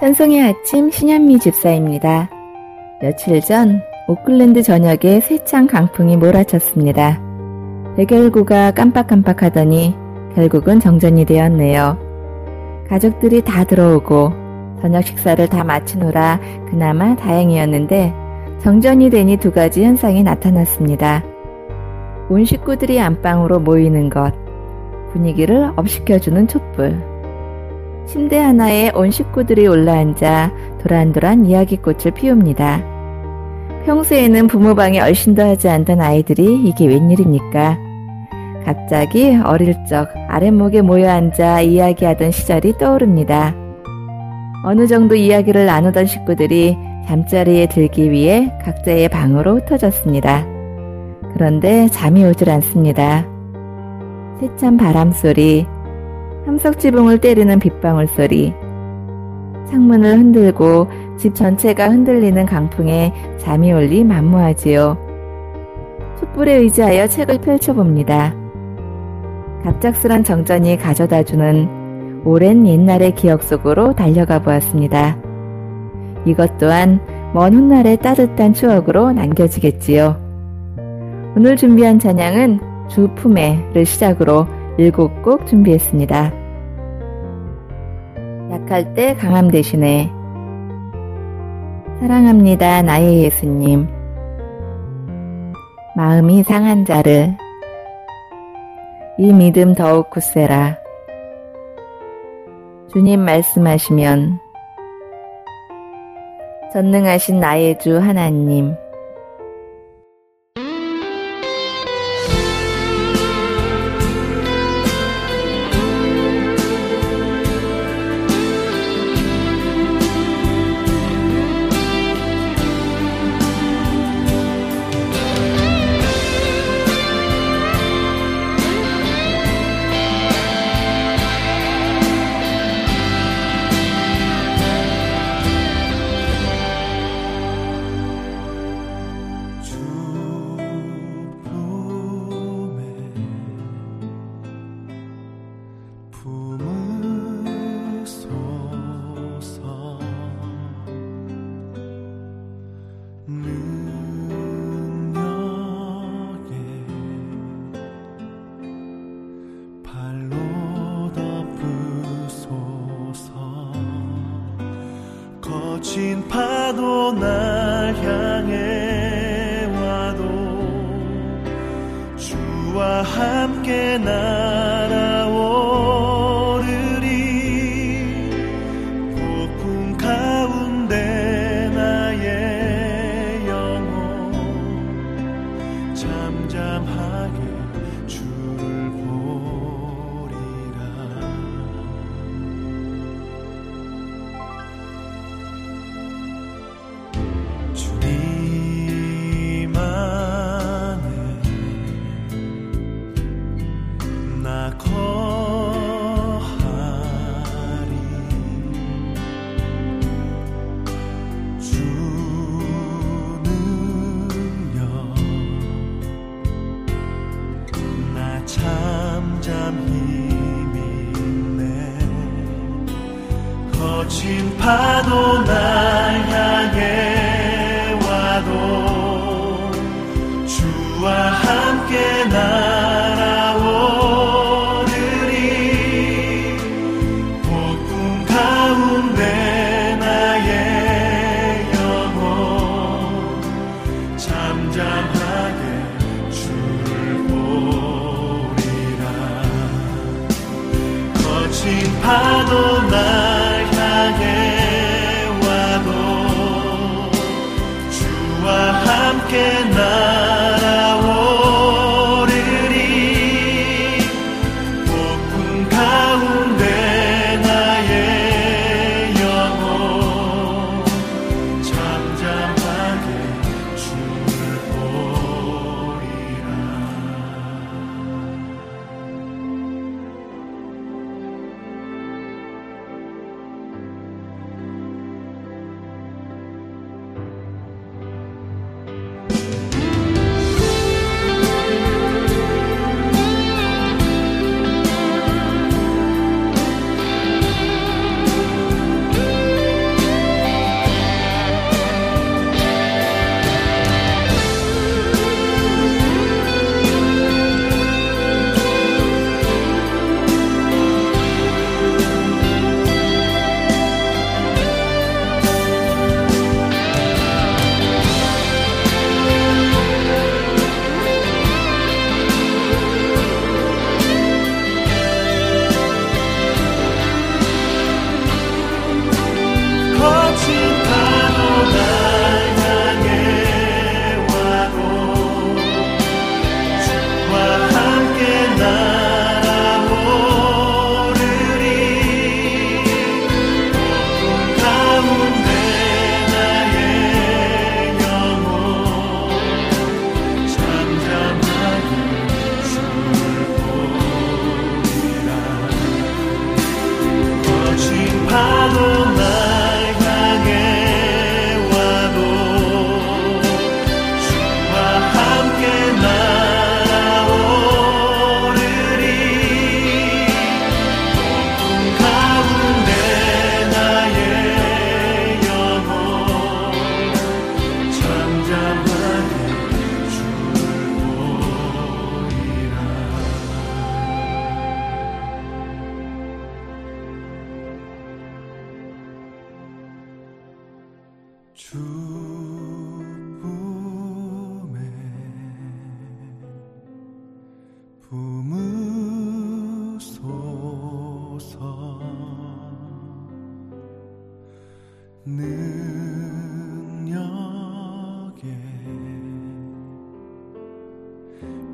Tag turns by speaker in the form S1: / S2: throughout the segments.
S1: 찬송의 아침 신현미 집사입니다. 며칠 전 오클랜드 전역에 세찬 강풍이 몰아쳤습니다. 백열구가 깜빡깜빡하더니 결국은 정전이 되었네요. 가족들이 다 들어오고 저녁 식사를 다 마치노라 그나마 다행이었는데 정전이 되니 두 가지 현상이 나타났습니다. 온 식구들이 안방으로 모이는 것, 분위기를 업시켜주는 촛불. 침대 하나에 온 식구들이 올라앉아 도란도란 이야기꽃을 피웁니다. 평소에는 부모 방에 얼씬도 하지 않던 아이들이 이게 웬일입니까? 갑자기 어릴 적 아랫목에 모여 앉아 이야기하던 시절이 떠오릅니다. 어느 정도 이야기를 나누던 식구들이 잠자리에 들기 위해 각자의 방으로 흩어졌습니다. 그런데 잠이 오질 않습니다. 세찬 바람 소리, 함석 지붕을 때리는 빗방울 소리, 창문을 흔들고 집 전체가 흔들리는 강풍에 잠이 올리 만무하지요. 촛불에 의지하여 책을 펼쳐봅니다. 갑작스런 정전이 가져다주는 오랜 옛날의 기억 속으로 달려가 보았습니다. 이것 또한 먼 훗날의 따뜻한 추억으로 남겨지겠지요. 오늘 준비한 찬양은 주품에를 시작으로 일곱 곡 준비했습니다. 약할 때 강함 대신에 사랑합니다 나의 예수님. 마음이 상한 자를 이 믿음 더욱 굳세라. 주님 말씀하시면 전능하신 나의 주 하나님
S2: 파도 날향 해와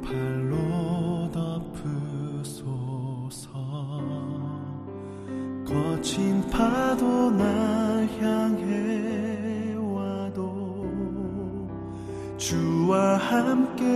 S2: 발로 덮으소서. 거친 파도 날 향해 와도 주와 함께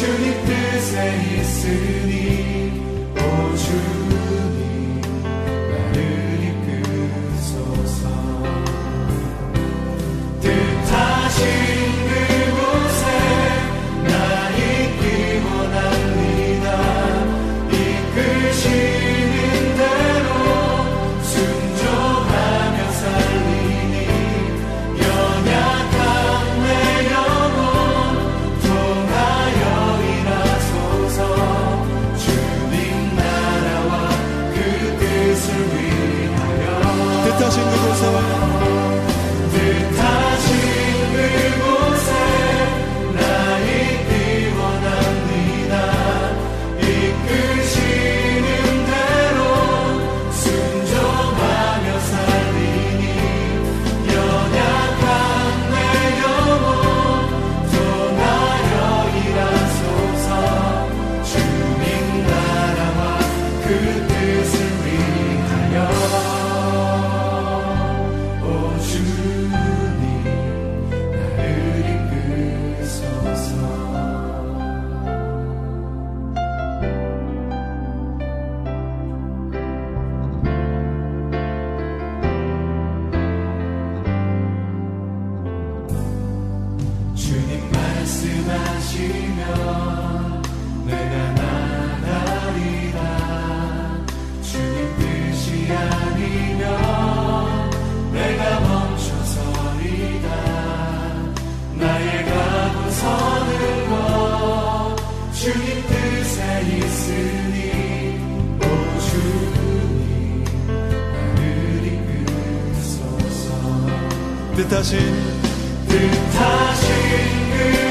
S2: 주님 그 뜻에 있으니. 뜻하신 뜻하신 그, 그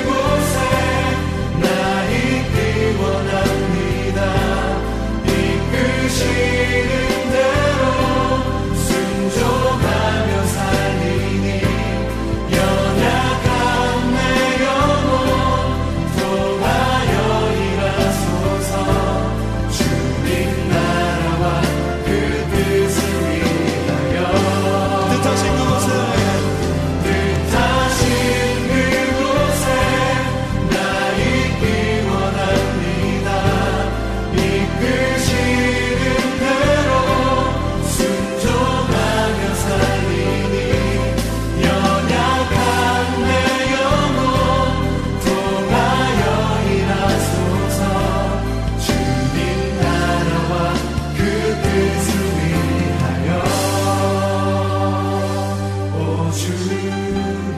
S2: you.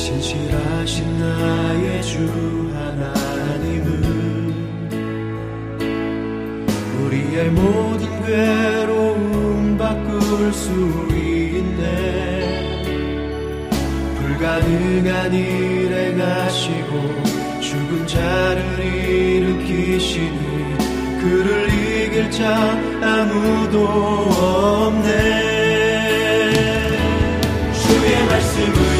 S2: 신실하신 나의 주 하나님은 우리의 모든 괴로움 바꿀 수 있네. 불가능한 일에 가시고 죽은 자를 일으키시니 그를 이길 자 아무도 없네. 주의 말씀을